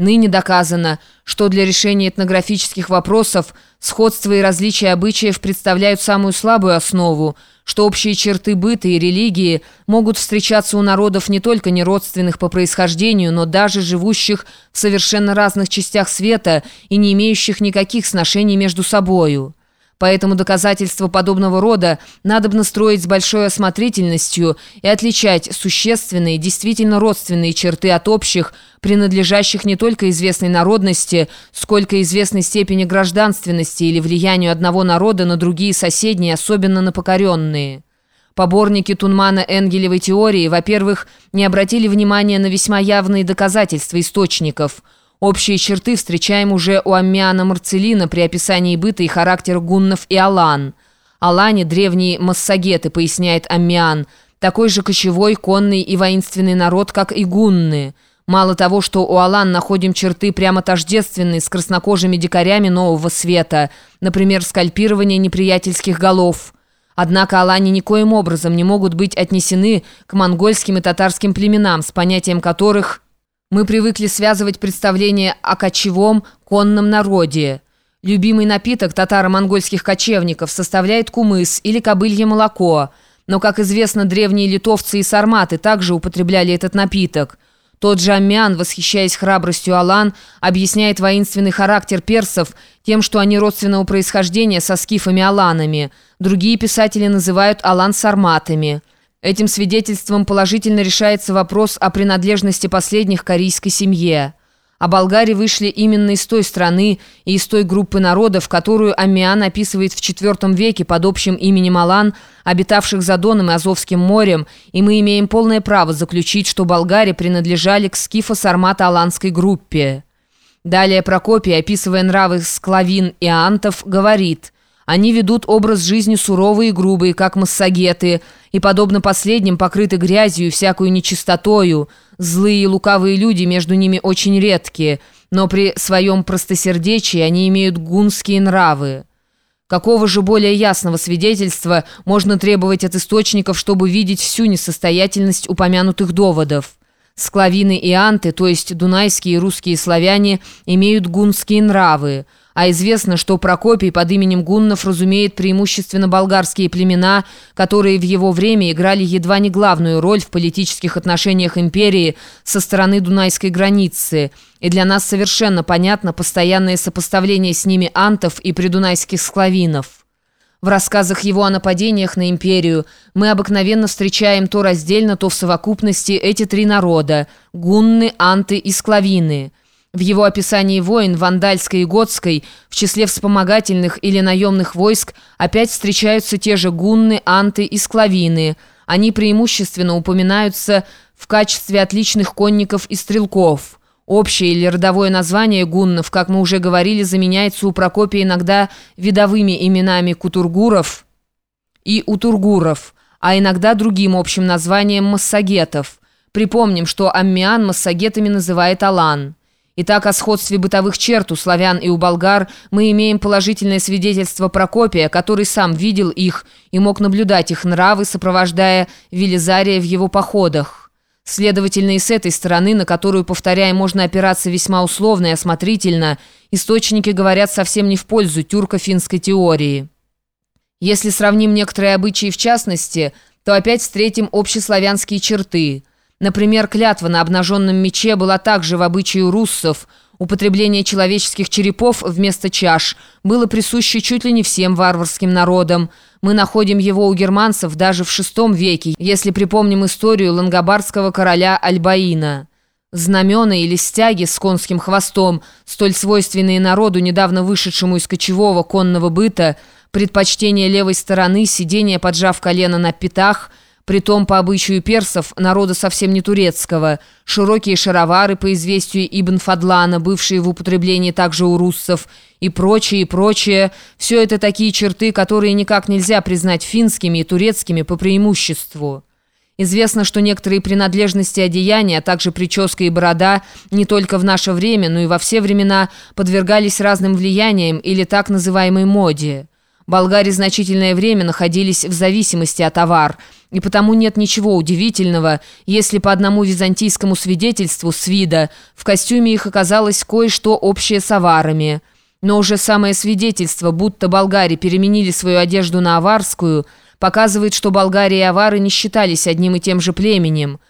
Ныне доказано, что для решения этнографических вопросов сходство и различия обычаев представляют самую слабую основу, что общие черты быта и религии могут встречаться у народов не только неродственных по происхождению, но даже живущих в совершенно разных частях света и не имеющих никаких сношений между собою. Поэтому доказательства подобного рода надо бы настроить с большой осмотрительностью и отличать существенные, действительно родственные черты от общих, принадлежащих не только известной народности, сколько известной степени гражданственности или влиянию одного народа на другие соседние, особенно на покоренные. Поборники Тунмана Энгелевой теории, во-первых, не обратили внимания на весьма явные доказательства источников – Общие черты встречаем уже у Аммиана Марцелина при описании быта и характера гуннов и алан. Алане – древние массагеты, поясняет Аммиан, такой же кочевой, конный и воинственный народ, как и гунны. Мало того, что у алан находим черты прямо тождественные с краснокожими дикарями нового света, например, скальпирование неприятельских голов – Однако алани никоим образом не могут быть отнесены к монгольским и татарским племенам, с понятием которых мы привыкли связывать представление о кочевом конном народе. Любимый напиток татаро-монгольских кочевников составляет кумыс или кобылье молоко, но, как известно, древние литовцы и сарматы также употребляли этот напиток. Тот же Аммиан, восхищаясь храбростью Алан, объясняет воинственный характер персов тем, что они родственного происхождения со скифами-аланами. Другие писатели называют Алан сарматами. Этим свидетельством положительно решается вопрос о принадлежности последних к корейской семье. А болгари вышли именно из той страны и из той группы народов, которую Аммиан описывает в IV веке под общим именем Алан, обитавших за Доном и Азовским морем, и мы имеем полное право заключить, что болгари принадлежали к скифо-сармато-аланской группе. Далее Прокопий, описывая нравы склавин и антов, говорит – они ведут образ жизни суровый и грубый, как массагеты, и, подобно последним, покрыты грязью и всякую нечистотою. Злые и лукавые люди между ними очень редкие, но при своем простосердечии они имеют гунские нравы. Какого же более ясного свидетельства можно требовать от источников, чтобы видеть всю несостоятельность упомянутых доводов? Склавины и анты, то есть дунайские и русские славяне, имеют гунские нравы – а известно, что Прокопий под именем Гуннов разумеет преимущественно болгарские племена, которые в его время играли едва не главную роль в политических отношениях империи со стороны Дунайской границы. И для нас совершенно понятно постоянное сопоставление с ними антов и придунайских склавинов. В рассказах его о нападениях на империю мы обыкновенно встречаем то раздельно, то в совокупности эти три народа – гунны, анты и склавины – в его описании войн Вандальской и Готской в числе вспомогательных или наемных войск опять встречаются те же гунны, анты и склавины. Они преимущественно упоминаются в качестве отличных конников и стрелков. Общее или родовое название гуннов, как мы уже говорили, заменяется у Прокопия иногда видовыми именами кутургуров и утургуров, а иногда другим общим названием массагетов. Припомним, что Аммиан массагетами называет Алан. Итак, о сходстве бытовых черт у славян и у болгар мы имеем положительное свидетельство Прокопия, который сам видел их и мог наблюдать их нравы, сопровождая Велизария в его походах. Следовательно, и с этой стороны, на которую, повторяя, можно опираться весьма условно и осмотрительно, источники говорят совсем не в пользу тюрко-финской теории. Если сравним некоторые обычаи в частности, то опять встретим общеславянские черты – Например, клятва на обнаженном мече была также в обычае руссов. Употребление человеческих черепов вместо чаш было присуще чуть ли не всем варварским народам. Мы находим его у германцев даже в VI веке, если припомним историю лангобардского короля Альбаина. Знамена или стяги с конским хвостом, столь свойственные народу, недавно вышедшему из кочевого конного быта, предпочтение левой стороны, сидение, поджав колено на пятах – Притом, по обычаю персов, народа совсем не турецкого, широкие шаровары, по известию Ибн Фадлана, бывшие в употреблении также у руссов, и прочее, и прочее, все это такие черты, которые никак нельзя признать финскими и турецкими по преимуществу. Известно, что некоторые принадлежности одеяния, а также прическа и борода не только в наше время, но и во все времена подвергались разным влияниям или так называемой моде. Болгари значительное время находились в зависимости от авар, и потому нет ничего удивительного, если по одному византийскому свидетельству с в костюме их оказалось кое-что общее с аварами. Но уже самое свидетельство, будто болгари переменили свою одежду на аварскую, показывает, что болгари и авары не считались одним и тем же племенем.